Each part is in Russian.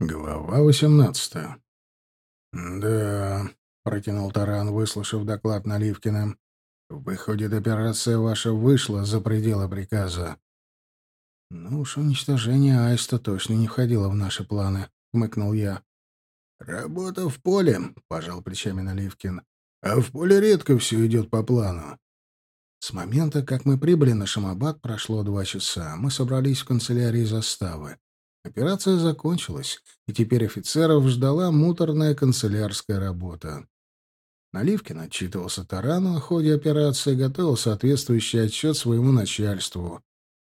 Глава восемнадцатая. «Да», — протянул Таран, выслушав доклад Наливкина. «Выходит, операция ваша вышла за пределы приказа». «Ну уж уничтожение Аиста точно не входило в наши планы», — хмыкнул я. «Работа в поле», — пожал плечами Наливкин. «А в поле редко все идет по плану». С момента, как мы прибыли на Шамабад, прошло два часа. Мы собрались в канцелярии заставы. Операция закончилась, и теперь офицеров ждала муторная канцелярская работа. Наливкин отчитывался Тарану о ходе операции, готовил соответствующий отчет своему начальству.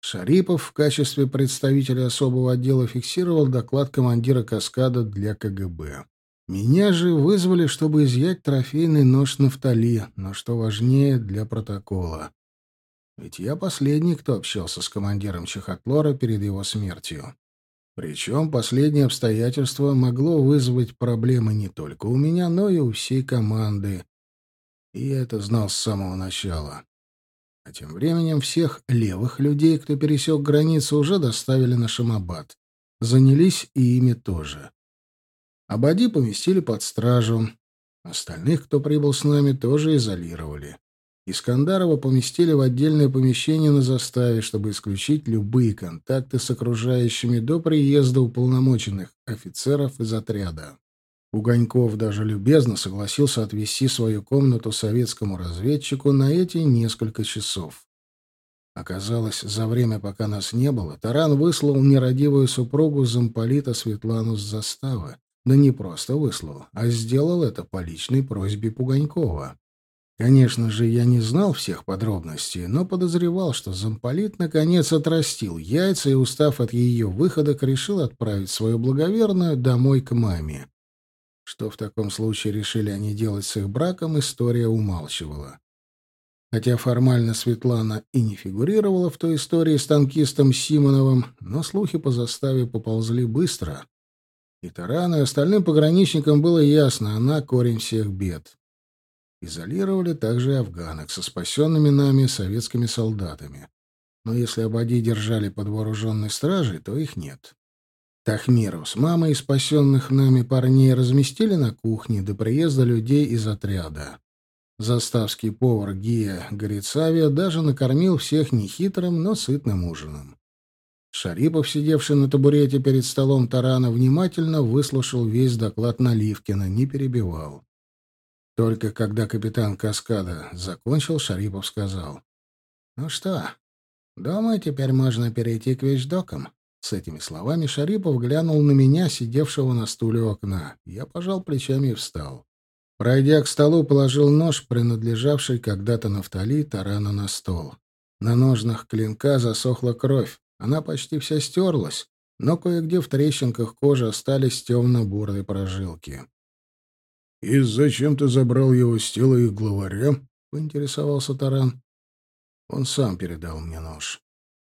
Шарипов в качестве представителя особого отдела фиксировал доклад командира «Каскада» для КГБ. Меня же вызвали, чтобы изъять трофейный нож Нафтали, но, что важнее, для протокола. Ведь я последний, кто общался с командиром Чехотлора перед его смертью. Причем последнее обстоятельство могло вызвать проблемы не только у меня, но и у всей команды. И я это знал с самого начала. А тем временем всех левых людей, кто пересек границу, уже доставили на Шамабад. Занялись и ими тоже. Абади поместили под стражу. Остальных, кто прибыл с нами, тоже изолировали. Искандарова поместили в отдельное помещение на заставе, чтобы исключить любые контакты с окружающими до приезда уполномоченных офицеров из отряда. Угоньков даже любезно согласился отвести свою комнату советскому разведчику на эти несколько часов. Оказалось, за время, пока нас не было, Таран выслал нерадивую супругу замполита Светлану с заставы. Да не просто выслал, а сделал это по личной просьбе Пуганькова. Конечно же, я не знал всех подробностей, но подозревал, что замполит наконец отрастил яйца и, устав от ее выходок, решил отправить свою благоверную домой к маме. Что в таком случае решили они делать с их браком, история умалчивала. Хотя формально Светлана и не фигурировала в той истории с танкистом Симоновым, но слухи по заставе поползли быстро. И Тарану, и остальным пограничникам было ясно, она корень всех бед. Изолировали также и афганок со спасенными нами советскими солдатами. Но если Абади держали под вооруженной стражей, то их нет. Тахмиру с мамой спасенных нами парней разместили на кухне до приезда людей из отряда. Заставский повар Гия Горицавия даже накормил всех нехитрым, но сытным ужином. Шарипов, сидевший на табурете перед столом тарана, внимательно выслушал весь доклад Наливкина, не перебивал. Только когда капитан Каскада закончил, Шарипов сказал. «Ну что, думаю, теперь можно перейти к вещдокам». С этими словами Шарипов глянул на меня, сидевшего на стуле у окна. Я пожал плечами и встал. Пройдя к столу, положил нож, принадлежавший когда-то Нафтали, тарана на стол. На ножнах клинка засохла кровь. Она почти вся стерлась, но кое-где в трещинках кожи остались темно-бурые прожилки. «И зачем ты забрал его с тела их главаря?» — поинтересовался Таран. Он сам передал мне нож.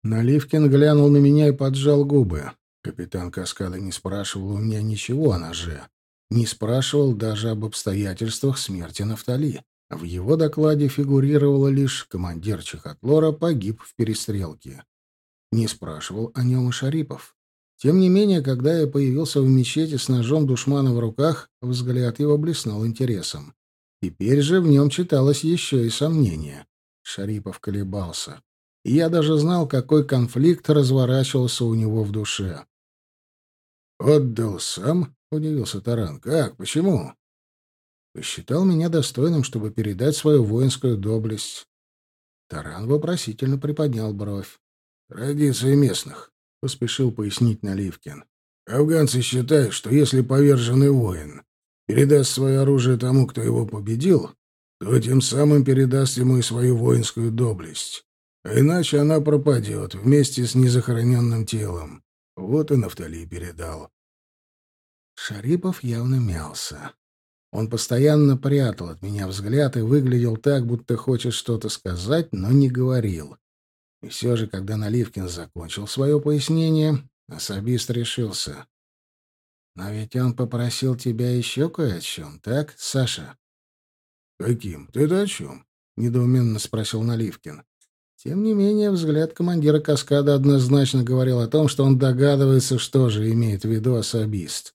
Наливкин глянул на меня и поджал губы. Капитан Каскада не спрашивал у меня ничего о ноже. Не спрашивал даже об обстоятельствах смерти Нафтали. В его докладе фигурировало лишь командир Чехотлора погиб в перестрелке. Не спрашивал о нем и Шарипов. Тем не менее, когда я появился в мечети с ножом душмана в руках, взгляд его блеснул интересом. Теперь же в нем читалось еще и сомнение. Шарипов колебался. И я даже знал, какой конфликт разворачивался у него в душе. «Отдал сам?» — удивился Таран. «Как? Почему?» «Посчитал меня достойным, чтобы передать свою воинскую доблесть». Таран вопросительно приподнял бровь. «Традиции местных. — поспешил пояснить Наливкин. «Афганцы считают, что если поверженный воин передаст свое оружие тому, кто его победил, то тем самым передаст ему и свою воинскую доблесть. А иначе она пропадет вместе с незахороненным телом. Вот и Нафтали передал». Шарипов явно мялся. Он постоянно прятал от меня взгляд и выглядел так, будто хочет что-то сказать, но не говорил. И все же, когда Наливкин закончил свое пояснение, особист решился. «Но ведь он попросил тебя еще кое о чем, так, Саша?» «Каким? Ты-то о чем?» — недоуменно спросил Наливкин. Тем не менее, взгляд командира каскада однозначно говорил о том, что он догадывается, что же имеет в виду особист.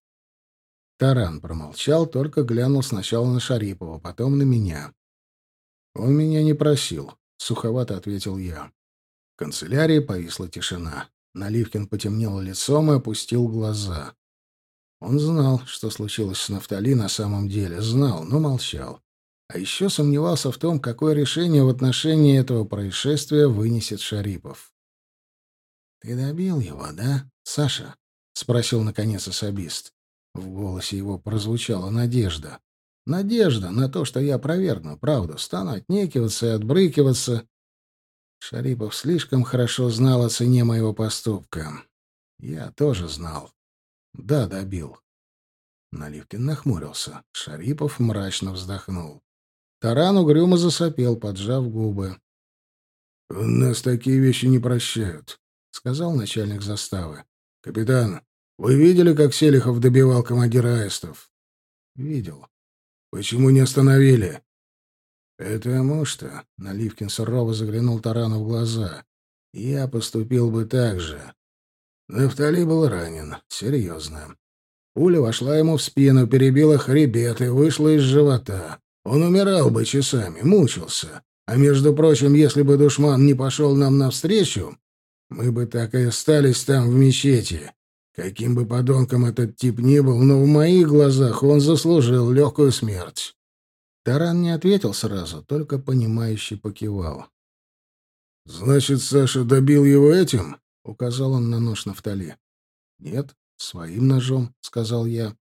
Таран промолчал, только глянул сначала на Шарипова, потом на меня. «Он меня не просил», — суховато ответил я. Канцелярии повисла тишина. Наливкин потемнел лицом и опустил глаза. Он знал, что случилось с Нафтали на самом деле, знал, но молчал. А еще сомневался в том, какое решение в отношении этого происшествия вынесет Шарипов. «Ты добил его, да, Саша?» — спросил, наконец, особист. В голосе его прозвучала надежда. Надежда на то, что я проверну правду, стану отнекиваться и отбрыкиваться. Шарипов слишком хорошо знал о цене моего поступка. Я тоже знал. Да, добил. Наливкин нахмурился. Шарипов мрачно вздохнул. Таран угрюмо засопел, поджав губы. — Нас такие вещи не прощают, — сказал начальник заставы. — Капитан, вы видели, как Селихов добивал командира аистов? — Видел. — Почему не остановили? — Потому что... — Наливкин сурово заглянул Тарану в глаза. — Я поступил бы так же. Нафтали был ранен. Серьезно. Пуля вошла ему в спину, перебила хребет и вышла из живота. Он умирал бы часами, мучился. А между прочим, если бы душман не пошел нам навстречу, мы бы так и остались там, в мечети. Каким бы подонком этот тип ни был, но в моих глазах он заслужил легкую смерть. Таран не ответил сразу, только понимающе покивал. «Значит, Саша добил его этим?» — указал он на нож Нафтали. «Нет, своим ножом», — сказал я.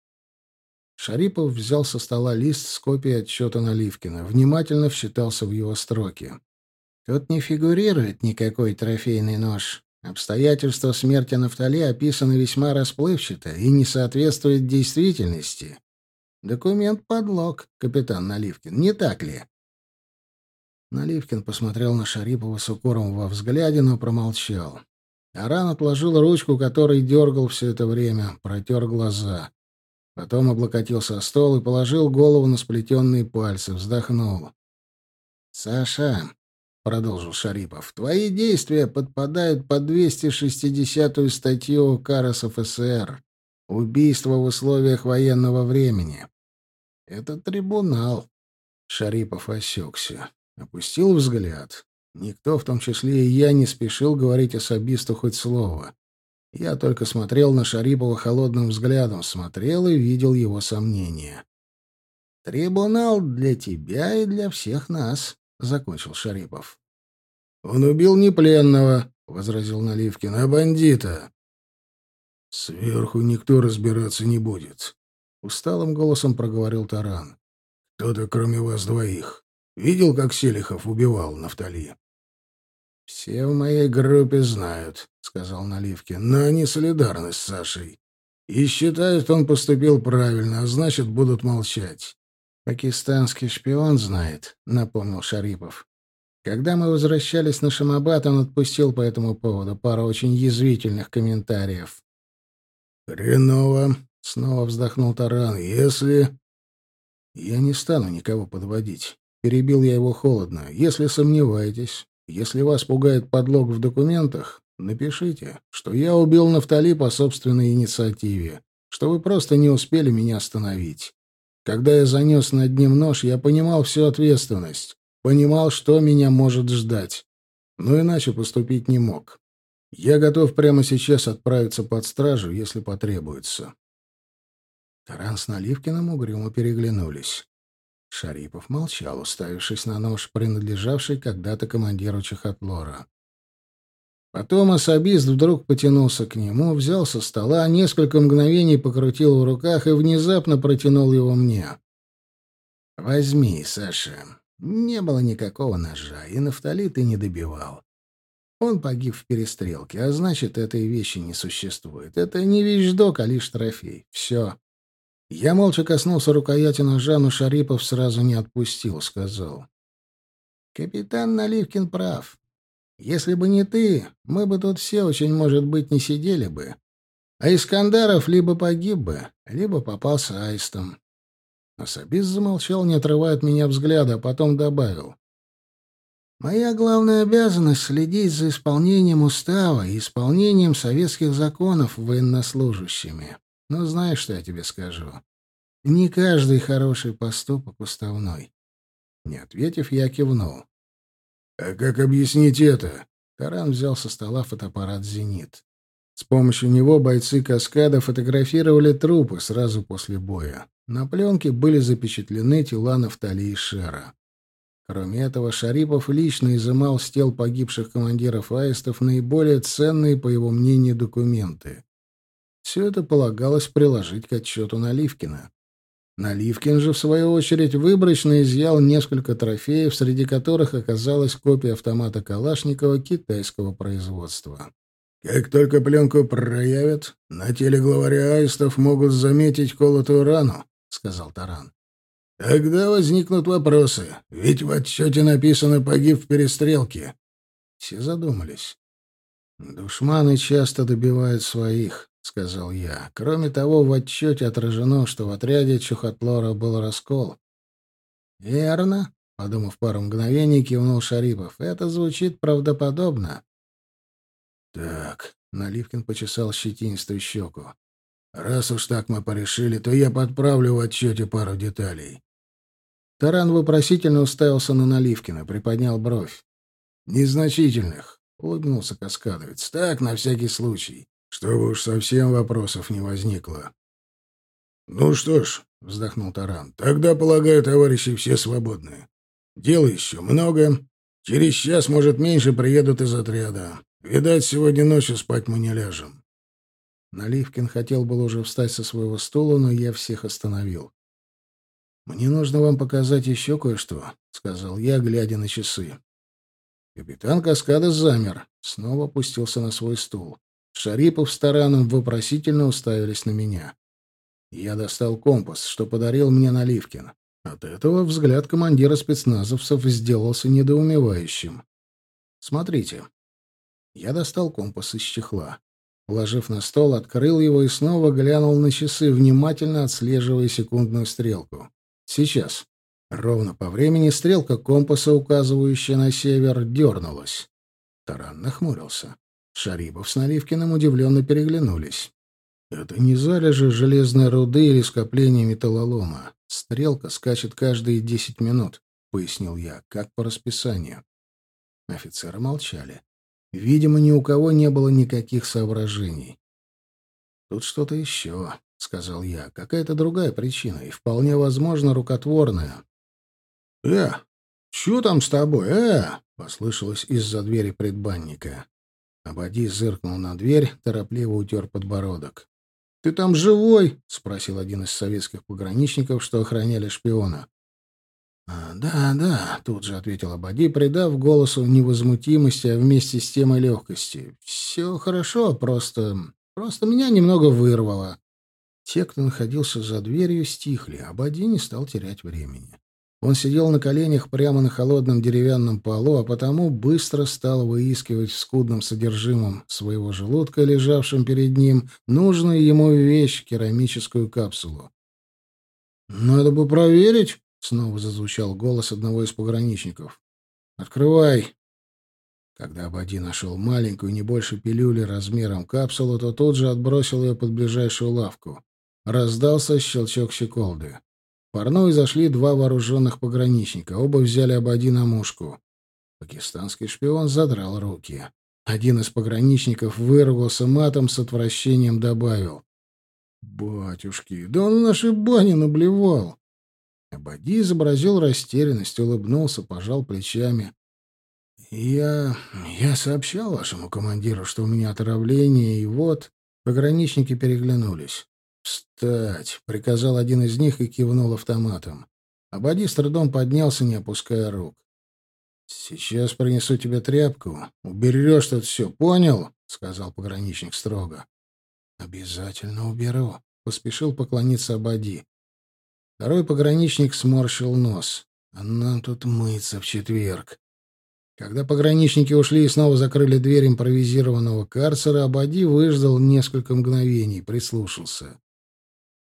Шарипов взял со стола лист с копией отчета Наливкина, внимательно вчитался в его строки. «Тут не фигурирует никакой трофейный нож. Обстоятельства смерти Нафтали описаны весьма расплывчато и не соответствуют действительности. Документ подлог, капитан Наливкин, не так ли?» Наливкин посмотрел на Шарипова с укором во взгляде, но промолчал. Аран отложил ручку, которой дергал все это время, протер глаза. Потом облокотился о стол и положил голову на сплетенные пальцы, вздохнул. «Саша», — продолжил Шарипов, — «твои действия подпадают под 260-ю статью УК РСФСР «Убийство в условиях военного времени». Это трибунал». Шарипов осекся, опустил взгляд. Никто, в том числе и я, не спешил говорить особисту хоть слово. Я только смотрел на Шарипова холодным взглядом, смотрел и видел его сомнения. «Трибунал для тебя и для всех нас», — закончил Шарипов. «Он убил не пленного», — возразил Наливкин, — «а бандита». «Сверху никто разбираться не будет», — усталым голосом проговорил Таран. «Кто-то, кроме вас двоих, видел, как Селихов убивал Нафтали?» «Все в моей группе знают», — сказал Наливкин, — «но они солидарны с Сашей. И считают, он поступил правильно, а значит, будут молчать». «Пакистанский шпион знает», — напомнил Шарипов. Когда мы возвращались на Шамабад, он отпустил по этому поводу пару очень язвительных комментариев. «Хреново», — снова вздохнул Таран, — «если...» «Я не стану никого подводить», — перебил я его холодно. «Если сомневаетесь, если вас пугает подлог в документах, напишите, что я убил Нафтали по собственной инициативе, что вы просто не успели меня остановить. Когда я занес над ним нож, я понимал всю ответственность, понимал, что меня может ждать, но иначе поступить не мог. Я готов прямо сейчас отправиться под стражу, если потребуется. Таран с Наливкиным угрюмо переглянулись. Шарипов молчал, уставившись на нож, принадлежавший когда-то командиру Чехотлора. Потом особист вдруг потянулся к нему, взял со стола, несколько мгновений покрутил в руках и внезапно протянул его мне. «Возьми, Саша. Не было никакого ножа, и нафтали ты не добивал. Он погиб в перестрелке, а значит, этой вещи не существует. Это не вещдок, а лишь трофей. Все. Я молча коснулся рукояти ножа, но Шарипов сразу не отпустил, сказал. «Капитан Наливкин прав. Если бы не ты, мы бы тут все, очень может быть, не сидели бы. А Искандаров либо погиб бы, либо попался аистом». Особист замолчал, не отрывая от меня взгляда, а потом добавил. Моя главная обязанность — следить за исполнением устава и исполнением советских законов военнослужащими. Но знаешь, что я тебе скажу? Не каждый хороший поступок уставной. Не ответив, я кивнул. «А как объяснить это?» Таран взял со стола фотоаппарат «Зенит». С помощью него бойцы «Каскада» фотографировали трупы сразу после боя. На пленке были запечатлены тела Нафтали и Шера. Кроме этого, Шарипов лично изымал с тел погибших командиров аистов наиболее ценные, по его мнению, документы. Все это полагалось приложить к отчету Наливкина. Наливкин же, в свою очередь, выборочно изъял несколько трофеев, среди которых оказалась копия автомата Калашникова китайского производства. «Как только пленку проявят, на теле главаря аистов могут заметить колотую рану», — сказал Таран. Тогда возникнут вопросы, ведь в отчете написано «погиб в перестрелке». Все задумались. «Душманы часто добивают своих», — сказал я. Кроме того, в отчете отражено, что в отряде Чухотлора был раскол. «Верно», — подумав пару мгновений, кивнул Шарипов. «Это звучит правдоподобно». «Так», — Наливкин почесал щетинистую щеку. «Раз уж так мы порешили, то я подправлю в отчете пару деталей. Таран вопросительно уставился на Наливкина, приподнял бровь. «Незначительных», — улыбнулся каскадовец. «Так, на всякий случай, чтобы уж совсем вопросов не возникло». «Ну что ж», — вздохнул Таран, — «тогда, полагаю, товарищи все свободны. Дела еще много. Через час, может, меньше приедут из отряда. Видать, сегодня ночью спать мы не ляжем». Наливкин хотел было уже встать со своего стула, но я всех остановил. «Мне нужно вам показать еще кое-что», — сказал я, глядя на часы. Капитан Каскада замер, снова опустился на свой стул. Шарипов с Тараном вопросительно уставились на меня. Я достал компас, что подарил мне Наливкин. От этого взгляд командира спецназовцев сделался недоумевающим. «Смотрите». Я достал компас из чехла. Положив на стол, открыл его и снова глянул на часы, внимательно отслеживая секундную стрелку. Сейчас. Ровно по времени стрелка компаса, указывающая на север, дернулась. Таран нахмурился. Шарипов с Наливкиным удивленно переглянулись. «Это не залежи железной руды или скопление металлолома. Стрелка скачет каждые десять минут», — пояснил я, как по расписанию. Офицеры молчали. Видимо, ни у кого не было никаких соображений. «Тут что-то еще. — сказал я. «Какая-то другая причина, и вполне возможно рукотворная». «Э, чё там с тобой, э?» — послышалось из-за двери предбанника. Абади зыркнул на дверь, торопливо утер подбородок. «Ты там живой?» — спросил один из советских пограничников, что охраняли шпиона. «А, «Да, да», — тут же ответил Абади, придав голосу невозмутимости, а вместе с тем и легкости. «Все хорошо, просто... просто меня немного вырвало». Те, кто находился за дверью, стихли, а Бади не стал терять времени. Он сидел на коленях прямо на холодном деревянном полу, а потому быстро стал выискивать в скудном содержимом своего желудка, лежавшем перед ним, нужную ему вещь — керамическую капсулу. «Надо бы проверить», — снова зазвучал голос одного из пограничников. «Открывай». Когда Абади нашел маленькую, не больше пилюли размером капсулу, то тут же отбросил ее под ближайшую лавку. Раздался щелчок щеколды. В парную зашли два вооруженных пограничника. Оба взяли Абади на мушку. Пакистанский шпион задрал руки. Один из пограничников выругался матом с отвращением добавил. «Батюшки, да он в нашей бане наблевал!» Абади изобразил растерянность, улыбнулся, пожал плечами. «Я... я сообщал вашему командиру, что у меня отравление, и вот...» Пограничники переглянулись. «Встать!» — приказал один из них и кивнул автоматом. Абади с трудом поднялся, не опуская рук. «Сейчас принесу тебе тряпку. Уберешь тут все, понял?» — сказал пограничник строго. «Обязательно уберу», — поспешил поклониться Абади. Второй пограничник сморщил нос. «А нам тут мыться в четверг». Когда пограничники ушли и снова закрыли дверь импровизированного карцера, Абади выждал несколько мгновений, прислушался.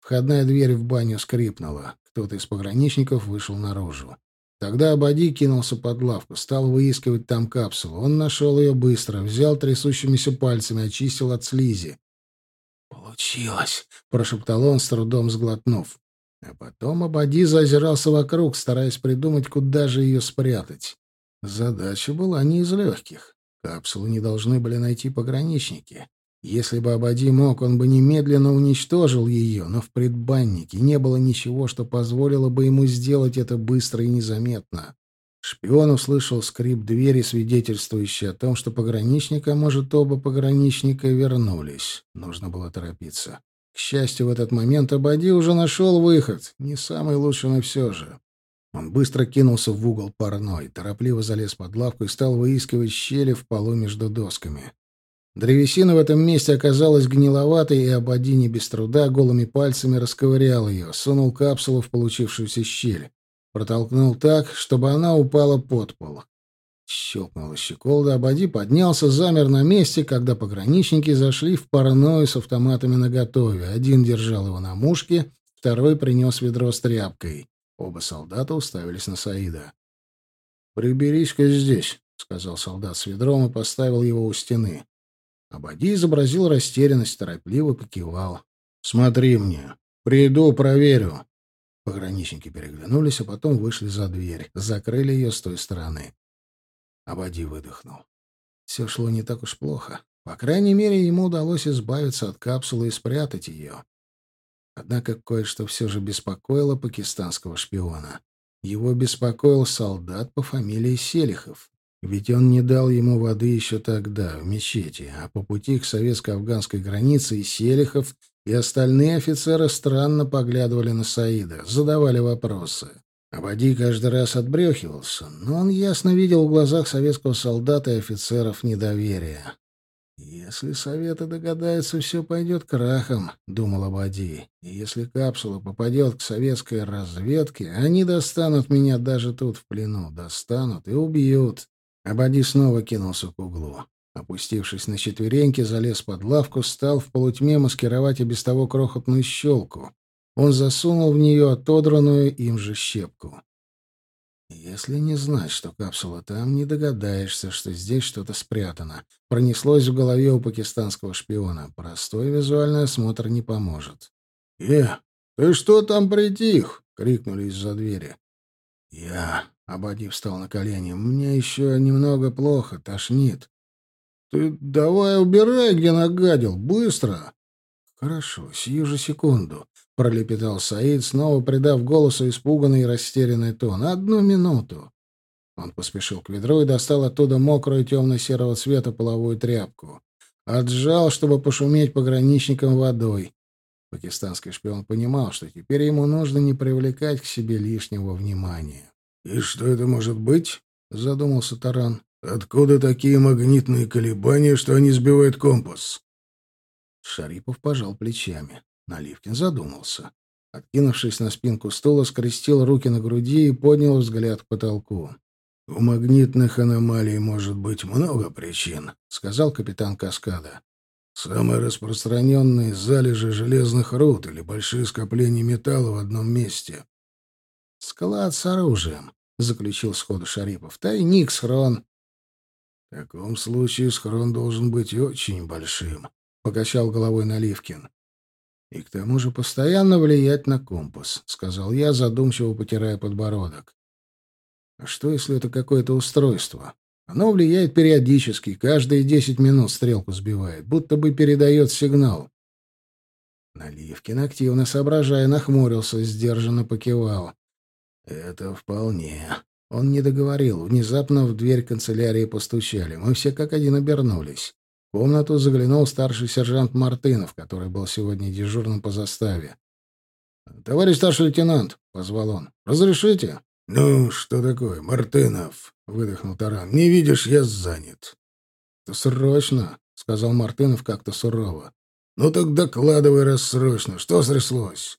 Входная дверь в баню скрипнула. Кто-то из пограничников вышел наружу. Тогда Абади кинулся под лавку, стал выискивать там капсулу. Он нашел ее быстро, взял трясущимися пальцами, очистил от слизи. «Получилось!» — прошептал он, с трудом сглотнув. А потом Абади зазирался вокруг, стараясь придумать, куда же ее спрятать. Задача была не из легких. Капсулу не должны были найти пограничники. Если бы Абади мог, он бы немедленно уничтожил ее, но в предбаннике не было ничего, что позволило бы ему сделать это быстро и незаметно. Шпион услышал скрип двери, свидетельствующий о том, что пограничника, может, оба пограничника вернулись. Нужно было торопиться. К счастью, в этот момент Абади уже нашел выход. Не самый лучший, но все же. Он быстро кинулся в угол парной, торопливо залез под лавку и стал выискивать щели в полу между досками. Древесина в этом месте оказалась гниловатой, и Абадини без труда голыми пальцами расковырял ее, сунул капсулу в получившуюся щель. Протолкнул так, чтобы она упала под пол. Щелкнула щеколда, Абади поднялся, замер на месте, когда пограничники зашли в паранойю с автоматами наготове. Один держал его на мушке, второй принес ведро с тряпкой. Оба солдата уставились на Саида. «Приберись-ка здесь», — сказал солдат с ведром и поставил его у стены. Абади изобразил растерянность, торопливо покивал. «Смотри мне. Приду, проверю». Пограничники переглянулись, а потом вышли за дверь, закрыли ее с той стороны. Абади выдохнул. Все шло не так уж плохо. По крайней мере, ему удалось избавиться от капсулы и спрятать ее. Однако кое-что все же беспокоило пакистанского шпиона. Его беспокоил солдат по фамилии Селихов. Ведь он не дал ему воды еще тогда, в мечети, а по пути к советско-афганской границе и Селихов, и остальные офицеры странно поглядывали на Саида, задавали вопросы. Абади каждый раз отбрехивался, но он ясно видел в глазах советского солдата и офицеров недоверие. «Если Советы догадаются, все пойдет крахом», — думал Абади. «И если капсула попадет к советской разведке, они достанут меня даже тут в плену, достанут и убьют. Абади снова кинулся к углу. Опустившись на четвереньки, залез под лавку, стал в полутьме маскировать и без того крохотную щелку. Он засунул в нее отодранную им же щепку. Если не знать, что капсула там, не догадаешься, что здесь что-то спрятано. Пронеслось в голове у пакистанского шпиона. Простой визуальный осмотр не поможет. «Э, ты что там притих?» — крикнули из-за двери. «Я...» Абади встал на колени. «Мне еще немного плохо, тошнит». «Ты давай убирай, где нагадил, быстро!» «Хорошо, сию же секунду», — пролепетал Саид, снова придав голосу испуганный и растерянный тон. «Одну минуту». Он поспешил к ведру и достал оттуда мокрую темно-серого цвета половую тряпку. Отжал, чтобы пошуметь пограничникам водой. Пакистанский шпион понимал, что теперь ему нужно не привлекать к себе лишнего внимания. «И что это может быть?» — задумался Таран. «Откуда такие магнитные колебания, что они сбивают компас?» Шарипов пожал плечами. Наливкин задумался. Откинувшись на спинку стула, скрестил руки на груди и поднял взгляд к потолку. «У магнитных аномалий может быть много причин», — сказал капитан Каскада. «Самые распространенные — залежи железных руд или большие скопления металла в одном месте. «Склад с оружием», — заключил сходу Шарипов. «Тайник, схрон». «В таком случае схрон должен быть очень большим», — покачал головой Наливкин. «И к тому же постоянно влиять на компас», — сказал я, задумчиво потирая подбородок. «А что, если это какое-то устройство? Оно влияет периодически, каждые десять минут стрелку сбивает, будто бы передает сигнал». Наливкин, активно соображая, нахмурился, сдержанно покивал. «Это вполне». Он не договорил. Внезапно в дверь канцелярии постучали. Мы все как один обернулись. В комнату заглянул старший сержант Мартынов, который был сегодня дежурным по заставе. «Товарищ старший лейтенант», — позвал он, — «разрешите?» «Ну, что такое, Мартынов?» — выдохнул Таран. «Не видишь, я занят». «Это срочно», — сказал Мартынов как-то сурово. «Ну так докладывай раз срочно. Что стряслось?»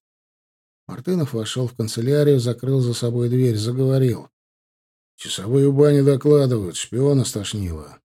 Мартынов вошел в канцелярию, закрыл за собой дверь, заговорил. «Часовые в бане докладывают, шпиона стошнило.